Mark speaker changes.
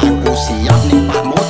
Speaker 1: I'm siap nih pahmu